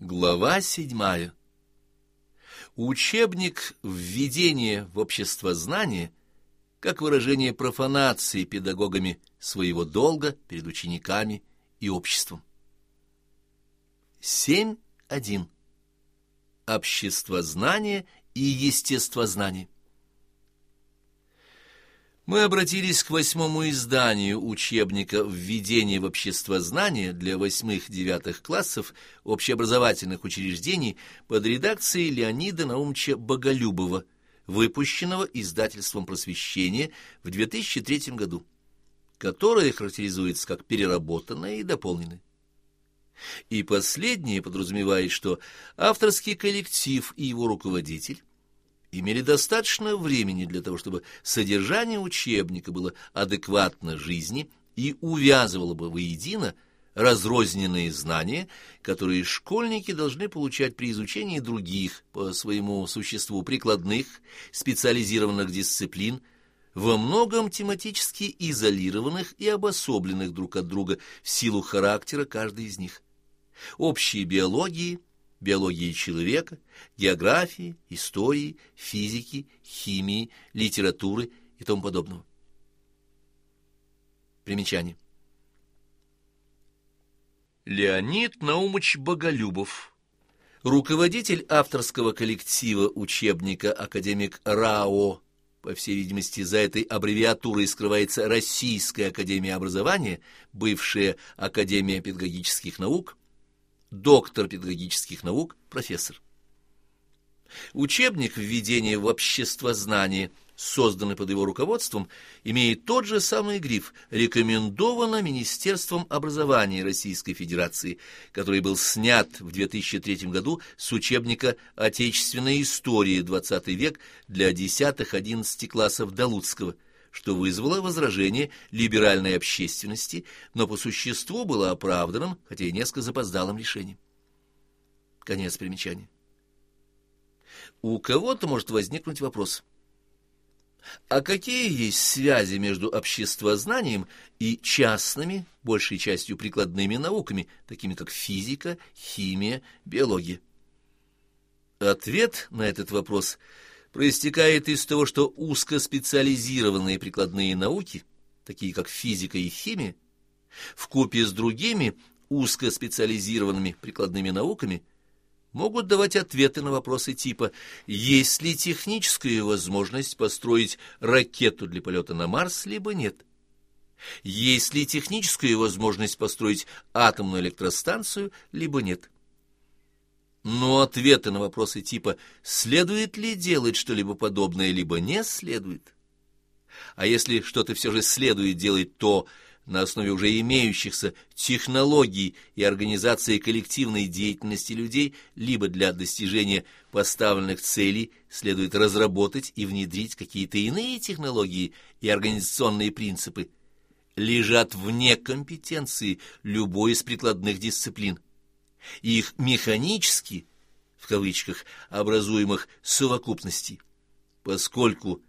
Глава седьмая. Учебник «Введение в обществознание» как выражение профанации педагогами своего долга перед учениками и обществом. 7.1. Обществознание и естествознание. Мы обратились к восьмому изданию учебника «Введение в обществознание» для восьмых-девятых классов общеобразовательных учреждений под редакцией Леонида Наумча Боголюбова, выпущенного издательством «Просвещение» в 2003 году, которое характеризуется как переработанное и дополненное. И последнее подразумевает, что авторский коллектив и его руководитель имели достаточно времени для того, чтобы содержание учебника было адекватно жизни и увязывало бы воедино разрозненные знания, которые школьники должны получать при изучении других, по своему существу прикладных, специализированных дисциплин, во многом тематически изолированных и обособленных друг от друга в силу характера каждой из них. Общей биологии – биологии человека, географии, истории, физики, химии, литературы и тому подобного. Примечание. Леонид Наумович Боголюбов, руководитель авторского коллектива учебника академик РАО, по всей видимости, за этой аббревиатурой скрывается Российская академия образования, бывшая Академия педагогических наук, доктор педагогических наук, профессор. Учебник «Введение в обществознание», созданный под его руководством, имеет тот же самый гриф «Рекомендовано Министерством образования Российской Федерации», который был снят в 2003 году с учебника «Отечественная история. XX век» для 10-11 классов Долуцкого – что вызвало возражение либеральной общественности, но по существу было оправданным, хотя и несколько запоздалым решением. Конец примечания. У кого-то может возникнуть вопрос. А какие есть связи между обществознанием и частными, большей частью прикладными науками, такими как физика, химия, биология? Ответ на этот вопрос – проистекает из того, что узкоспециализированные прикладные науки, такие как физика и химия, в купе с другими узкоспециализированными прикладными науками могут давать ответы на вопросы типа «Есть ли техническая возможность построить ракету для полета на Марс, либо нет?» «Есть ли техническая возможность построить атомную электростанцию, либо нет?» Но ответы на вопросы типа «следует ли делать что-либо подобное, либо не следует?» А если что-то все же следует делать, то на основе уже имеющихся технологий и организации коллективной деятельности людей, либо для достижения поставленных целей следует разработать и внедрить какие-то иные технологии и организационные принципы, лежат вне компетенции любой из прикладных дисциплин – их механически, в кавычках, образуемых совокупностей, поскольку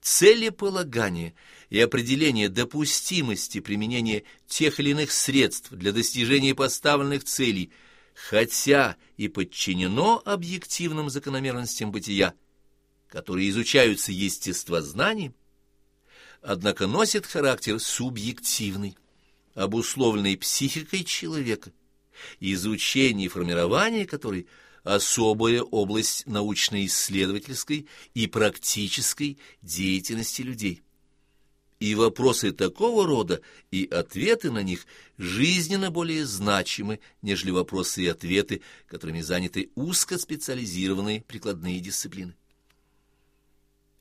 целеполагание и определение допустимости применения тех или иных средств для достижения поставленных целей, хотя и подчинено объективным закономерностям бытия, которые изучаются естествознанием, однако носит характер субъективный, обусловленный психикой человека, изучение и формирование которой – особая область научно-исследовательской и практической деятельности людей. И вопросы такого рода и ответы на них жизненно более значимы, нежели вопросы и ответы, которыми заняты узкоспециализированные прикладные дисциплины.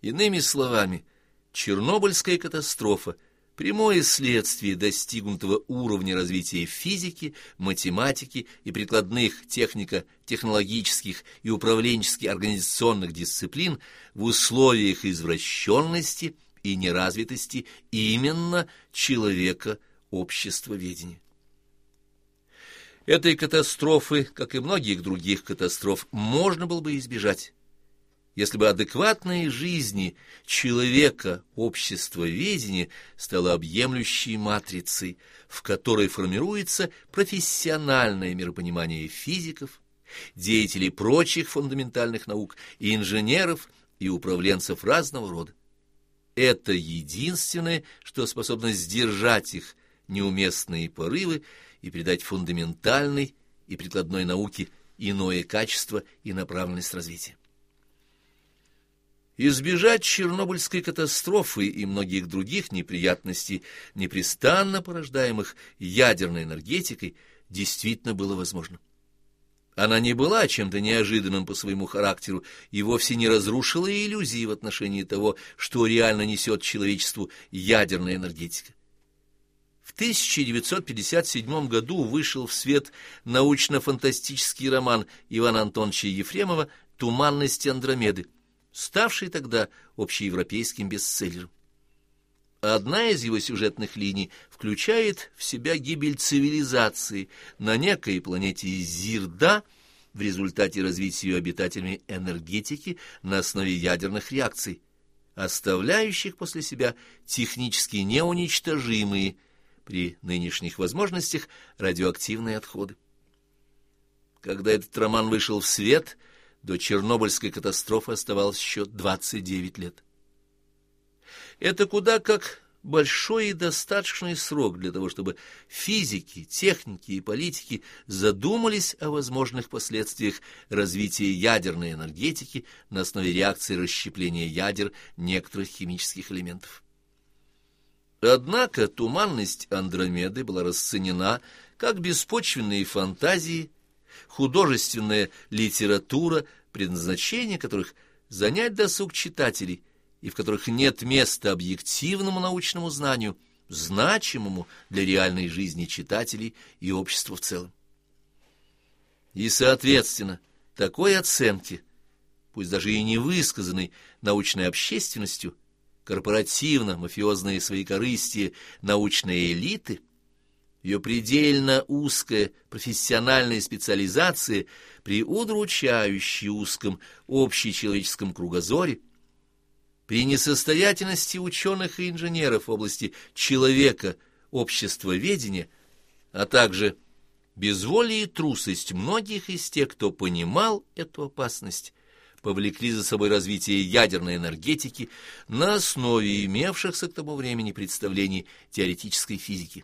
Иными словами, Чернобыльская катастрофа – прямое следствие достигнутого уровня развития физики, математики и прикладных технико-технологических и управленческих организационных дисциплин в условиях извращенности и неразвитости именно человека обществоведения. Этой катастрофы, как и многих других катастроф, можно было бы избежать, если бы адекватной жизни человека общество ведения стало объемлющей матрицей, в которой формируется профессиональное миропонимание физиков, деятелей прочих фундаментальных наук, и инженеров, и управленцев разного рода. Это единственное, что способно сдержать их неуместные порывы и придать фундаментальной и прикладной науке иное качество и направленность развития. Избежать Чернобыльской катастрофы и многих других неприятностей, непрестанно порождаемых ядерной энергетикой, действительно было возможно. Она не была чем-то неожиданным по своему характеру и вовсе не разрушила иллюзии в отношении того, что реально несет человечеству ядерная энергетика. В 1957 году вышел в свет научно-фантастический роман Ивана Антоновича Ефремова «Туманность Андромеды», ставший тогда общеевропейским бестселлером. Одна из его сюжетных линий включает в себя гибель цивилизации на некой планете Зирда в результате развития ее обитателями энергетики на основе ядерных реакций, оставляющих после себя технически неуничтожимые при нынешних возможностях радиоактивные отходы. Когда этот роман вышел в свет, до Чернобыльской катастрофы оставалось еще 29 лет. Это куда как большой и достаточный срок для того, чтобы физики, техники и политики задумались о возможных последствиях развития ядерной энергетики на основе реакции расщепления ядер некоторых химических элементов. Однако туманность Андромеды была расценена как беспочвенные фантазии, художественная литература, предназначение которых занять досуг читателей – и в которых нет места объективному научному знанию, значимому для реальной жизни читателей и общества в целом. И, соответственно, такой оценки, пусть даже и не высказанной научной общественностью, корпоративно-мафиозные своекорыстие научной элиты, ее предельно узкая профессиональная специализация при удручающе узком общечеловеческом кругозоре – при несостоятельности ученых и инженеров в области человека, общества ведения, а также безволие и трусость многих из тех, кто понимал эту опасность, повлекли за собой развитие ядерной энергетики на основе имевшихся к тому времени представлений теоретической физики.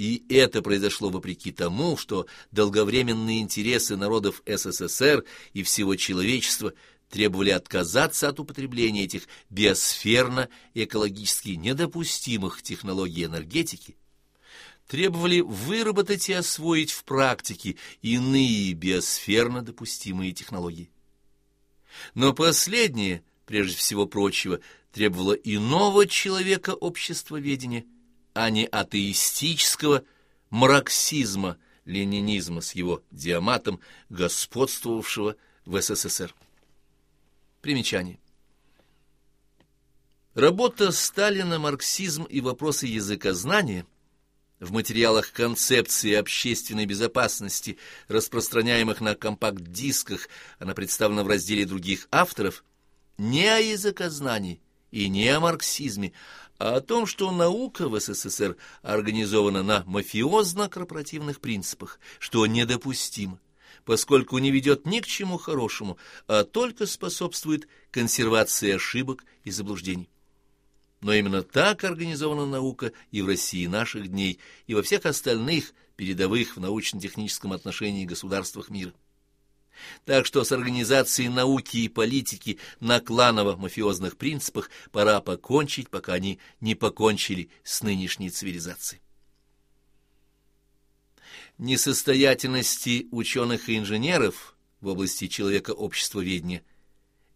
И это произошло вопреки тому, что долговременные интересы народов СССР и всего человечества требовали отказаться от употребления этих биосферно-экологически недопустимых технологий энергетики, требовали выработать и освоить в практике иные биосферно допустимые технологии. Но последнее, прежде всего прочего, требовало иного человека обществоведения, а не атеистического марксизма, ленинизма с его диаматом, господствовавшего в СССР. Примечание. Работа Сталина «Марксизм и вопросы языкознания» в материалах концепции общественной безопасности, распространяемых на компакт-дисках, она представлена в разделе других авторов, не о языкознании и не о марксизме, а о том, что наука в СССР организована на мафиозно-корпоративных принципах, что недопустимо поскольку не ведет ни к чему хорошему, а только способствует консервации ошибок и заблуждений. Но именно так организована наука и в России наших дней, и во всех остальных передовых в научно-техническом отношении государствах мира. Так что с организацией науки и политики на кланово-мафиозных принципах пора покончить, пока они не покончили с нынешней цивилизацией несостоятельности ученых и инженеров в области человека-обществоведения.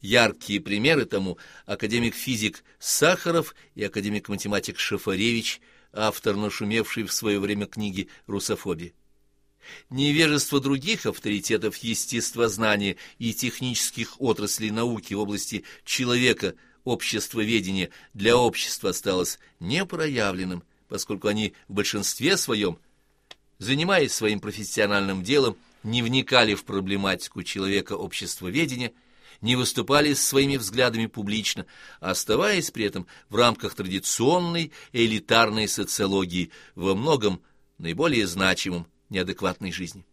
Яркие примеры тому академик-физик Сахаров и академик-математик Шафаревич, автор нашумевшей в свое время книги «Русофобия». Невежество других авторитетов естествознания и технических отраслей науки в области человека, обществоведения для общества осталось непроявленным, поскольку они в большинстве своем занимаясь своим профессиональным делом, не вникали в проблематику человека общества ведения, не выступали с своими взглядами публично, оставаясь при этом в рамках традиционной элитарной социологии, во многом наиболее значимым неадекватной жизни.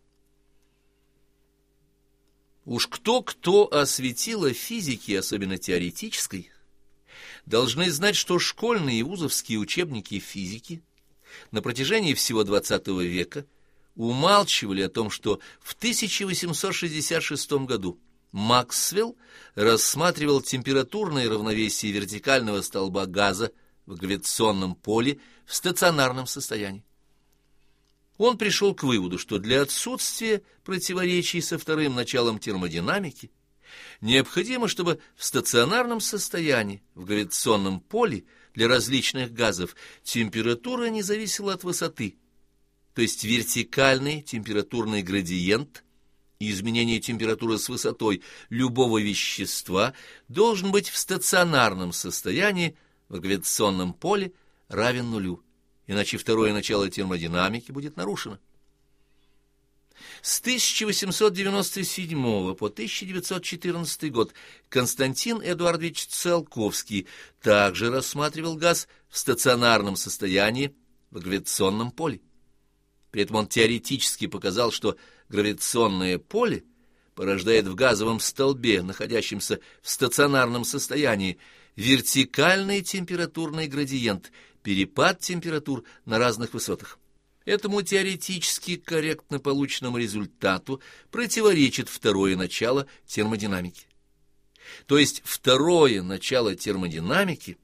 Уж кто-кто осветила физики, особенно теоретической, должны знать, что школьные и вузовские учебники физики на протяжении всего XX века умалчивали о том, что в 1866 году Максвелл рассматривал температурное равновесие вертикального столба газа в гравитационном поле в стационарном состоянии. Он пришел к выводу, что для отсутствия противоречий со вторым началом термодинамики необходимо, чтобы в стационарном состоянии, в гравитационном поле для различных газов, температура не зависела от высоты, то есть вертикальный температурный градиент и изменение температуры с высотой любого вещества должен быть в стационарном состоянии в гравитационном поле равен нулю иначе второе начало термодинамики будет нарушено. С 1897 по 1914 год Константин Эдуардович Циолковский также рассматривал газ в стационарном состоянии в гравитационном поле. При этом он теоретически показал, что гравитационное поле порождает в газовом столбе, находящемся в стационарном состоянии, вертикальный температурный градиент – перепад температур на разных высотах. Этому теоретически корректно полученному результату противоречит второе начало термодинамики. То есть второе начало термодинамики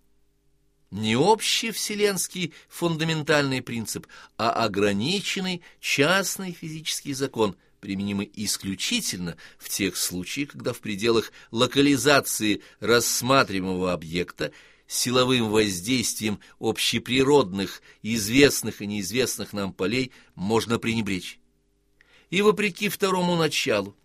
не общий вселенский фундаментальный принцип, а ограниченный частный физический закон, применимый исключительно в тех случаях, когда в пределах локализации рассматриваемого объекта силовым воздействием общеприродных, известных и неизвестных нам полей можно пренебречь. И вопреки второму началу,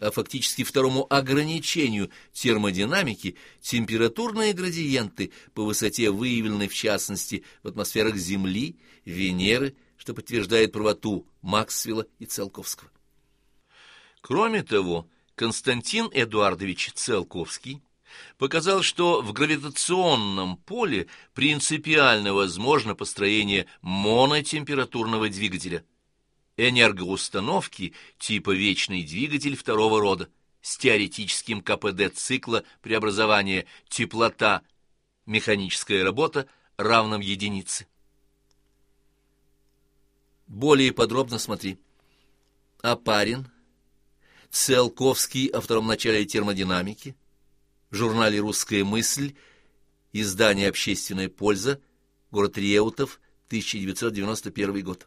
а фактически второму ограничению термодинамики, температурные градиенты по высоте выявлены в частности в атмосферах Земли, Венеры, что подтверждает правоту Максвелла и Циолковского. Кроме того, Константин Эдуардович Циолковский показал, что в гравитационном поле принципиально возможно построение монотемпературного двигателя, энергоустановки типа вечный двигатель второго рода с теоретическим КПД цикла преобразования теплота, механическая работа равным единице. Более подробно смотри. Апарин, Циолковский о втором начале термодинамики, в журнале «Русская мысль», издание «Общественная польза», город Реутов, 1991 год.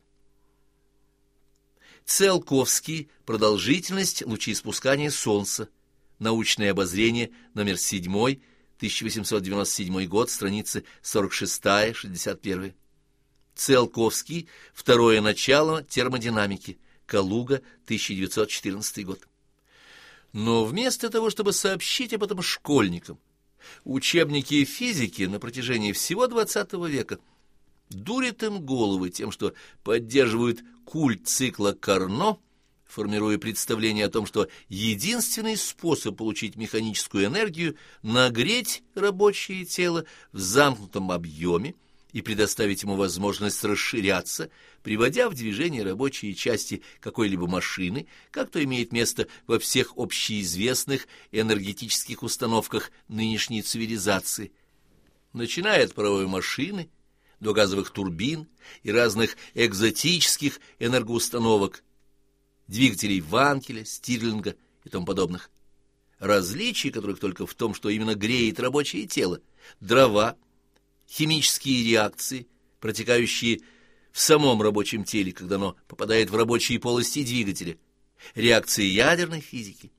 Целковский «Продолжительность лучеиспускания Солнца», научное обозрение, номер 7, 1897 год, страницы 46-61. Целковский «Второе начало термодинамики», Калуга, 1914 год. Но вместо того, чтобы сообщить об этом школьникам, учебники физики на протяжении всего XX века дурят им головы тем, что поддерживают культ цикла Карно, формируя представление о том, что единственный способ получить механическую энергию — нагреть рабочее тело в замкнутом объеме и предоставить ему возможность расширяться — приводя в движение рабочие части какой-либо машины, как то имеет место во всех общеизвестных энергетических установках нынешней цивилизации, начиная от паровой машины до газовых турбин и разных экзотических энергоустановок, двигателей Ванкеля, Стирлинга и тому подобных. Различие которых только в том, что именно греет рабочее тело, дрова, химические реакции, протекающие в самом рабочем теле, когда оно попадает в рабочие полости двигателя, реакции ядерной физики.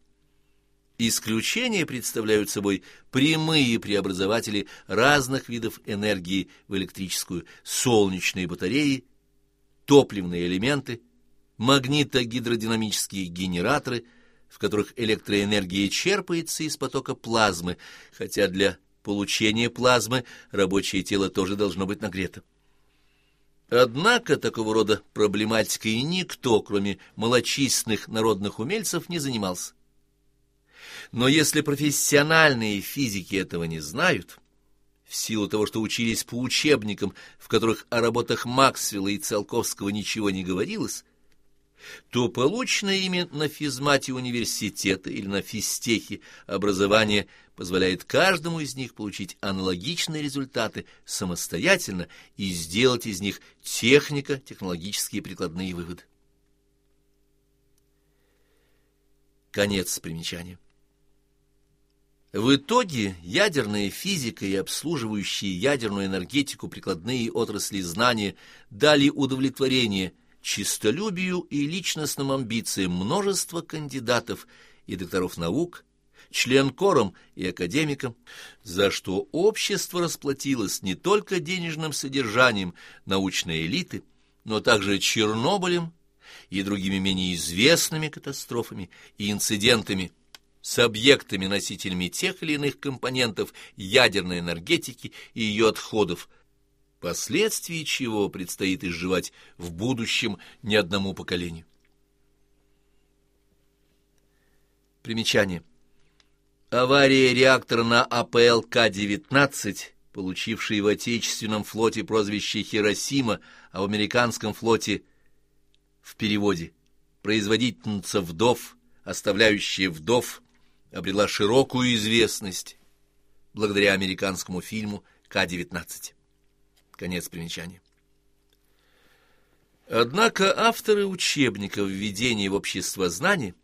Исключения представляют собой прямые преобразователи разных видов энергии в электрическую, солнечные батареи, топливные элементы, магнитогидродинамические генераторы, в которых электроэнергия черпается из потока плазмы, хотя для получения плазмы рабочее тело тоже должно быть нагрето. Однако такого рода проблематикой никто, кроме малочисленных народных умельцев, не занимался. Но если профессиональные физики этого не знают, в силу того, что учились по учебникам, в которых о работах Максвелла и Циолковского ничего не говорилось, то полученное ими на физмате университета или на физтехе образование позволяет каждому из них получить аналогичные результаты самостоятельно и сделать из них технико-технологические прикладные выводы. Конец примечания. В итоге ядерная физика и обслуживающие ядерную энергетику прикладные отрасли знания дали удовлетворение чистолюбию и личностным амбициям множества кандидатов и докторов наук, членкорам и академикам, за что общество расплатилось не только денежным содержанием научной элиты, но также Чернобылем и другими менее известными катастрофами и инцидентами с объектами-носителями тех или иных компонентов ядерной энергетики и ее отходов, последствия чего предстоит изживать в будущем не одному поколению. Примечание. Авария реактора на АПЛ-К-19, получивший в Отечественном флоте прозвище Хиросима, а в американском флоте в переводе «производительница вдов», оставляющая вдов, обрела широкую известность благодаря американскому фильму К-19. Конец примечания. Однако авторы учебника введения в общество знаний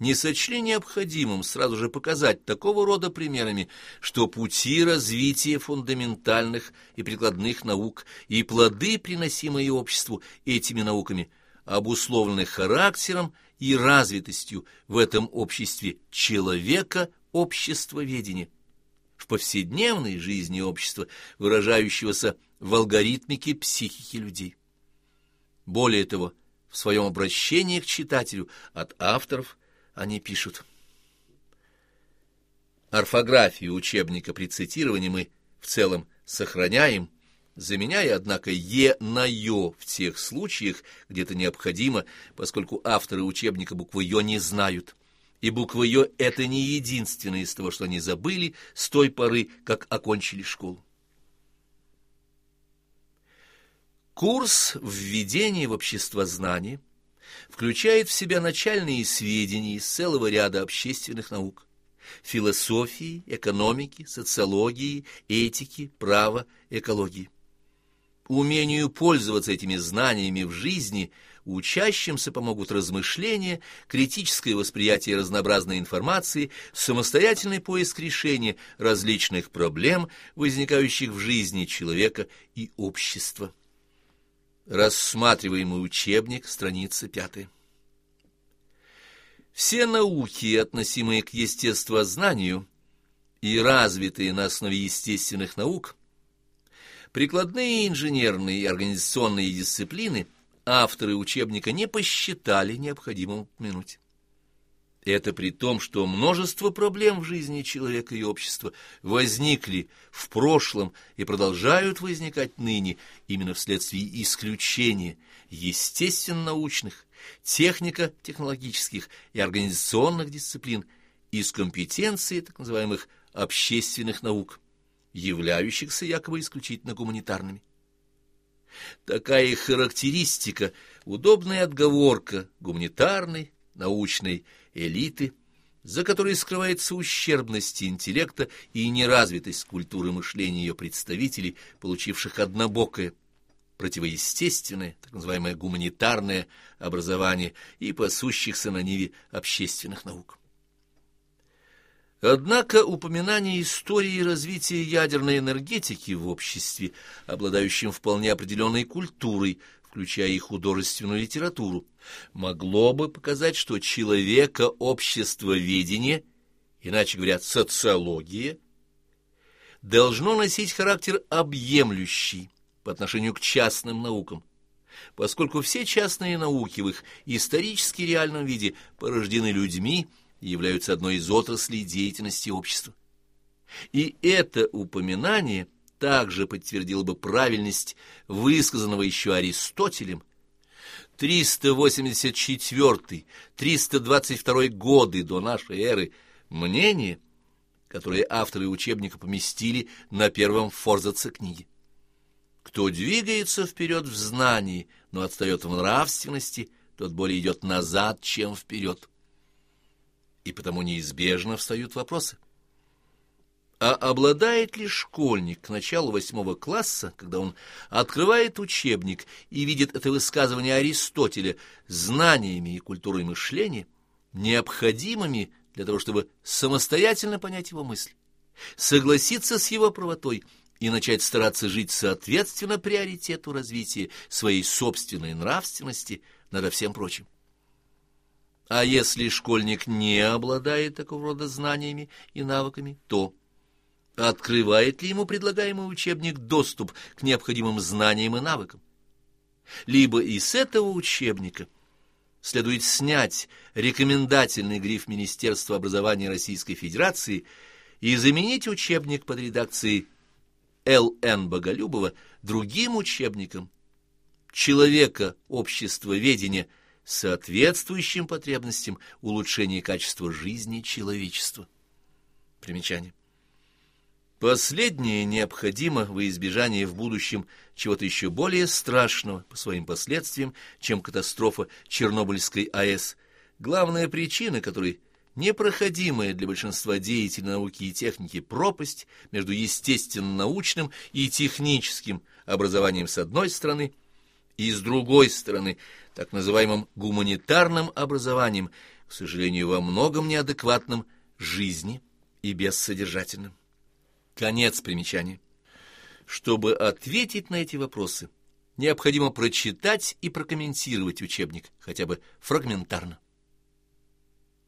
не сочли необходимым сразу же показать такого рода примерами, что пути развития фундаментальных и прикладных наук и плоды, приносимые обществу этими науками, обусловлены характером и развитостью в этом обществе человека обществоведения, в повседневной жизни общества, выражающегося в алгоритмике психики людей. Более того, в своем обращении к читателю от авторов они пишут. Орфографию учебника при цитировании мы в целом сохраняем, заменяя, однако, «е» на «ё» в тех случаях, где это необходимо, поскольку авторы учебника буквы «ё» не знают. И буква «ё» — это не единственное из того, что они забыли с той поры, как окончили школу. Курс введения в общество знаний включает в себя начальные сведения из целого ряда общественных наук философии, экономики, социологии, этики, права, экологии. Умению пользоваться этими знаниями в жизни учащимся помогут размышления, критическое восприятие разнообразной информации, самостоятельный поиск решения различных проблем, возникающих в жизни человека и общества. Рассматриваемый учебник, страница пятая. Все науки, относимые к естествознанию и развитые на основе естественных наук, прикладные инженерные и организационные дисциплины авторы учебника не посчитали необходимым упомянуть. Это при том, что множество проблем в жизни человека и общества возникли в прошлом и продолжают возникать ныне именно вследствие исключения естественно-научных, технико-технологических и организационных дисциплин из компетенции так называемых общественных наук, являющихся якобы исключительно гуманитарными. Такая характеристика, удобная отговорка гуманитарной, научной элиты, за которой скрывается ущербность интеллекта и неразвитость культуры мышления ее представителей, получивших однобокое, противоестественное, так называемое гуманитарное образование и пасущихся на ниве общественных наук. Однако упоминание истории развития ядерной энергетики в обществе, обладающем вполне определенной культурой, включая и художественную литературу, могло бы показать, что человека обществоведение, иначе говоря, социология, должно носить характер объемлющий по отношению к частным наукам, поскольку все частные науки в их исторически реальном виде порождены людьми являются одной из отраслей деятельности общества. И это упоминание – также подтвердил бы правильность высказанного еще Аристотелем. 384-322 годы до нашей эры мнение, которое авторы учебника поместили на первом форзаце книги. Кто двигается вперед в знании, но отстает в нравственности, тот более идет назад, чем вперед. И потому неизбежно встают вопросы. А обладает ли школьник к началу восьмого класса, когда он открывает учебник и видит это высказывание Аристотеля знаниями и культурой мышления, необходимыми для того, чтобы самостоятельно понять его мысль, согласиться с его правотой и начать стараться жить соответственно приоритету развития своей собственной нравственности над всем прочим. А если школьник не обладает такого рода знаниями и навыками, то открывает ли ему предлагаемый учебник доступ к необходимым знаниям и навыкам? Либо из этого учебника следует снять рекомендательный гриф Министерства образования Российской Федерации и заменить учебник под редакцией Л.Н. Боголюбова другим учебником «Человека. Общество ведения» соответствующим потребностям улучшения качества жизни человечества. Примечание. Последнее необходимо во избежание в будущем чего-то еще более страшного по своим последствиям, чем катастрофа Чернобыльской АЭС, главная причина которой непроходимая для большинства деятелей науки и техники пропасть между естественно-научным и техническим образованием с одной стороны и с другой стороны так называемым гуманитарным образованием, к сожалению, во многом неадекватным жизни и бессодержательным. Конец примечания. Чтобы ответить на эти вопросы, необходимо прочитать и прокомментировать учебник, хотя бы фрагментарно.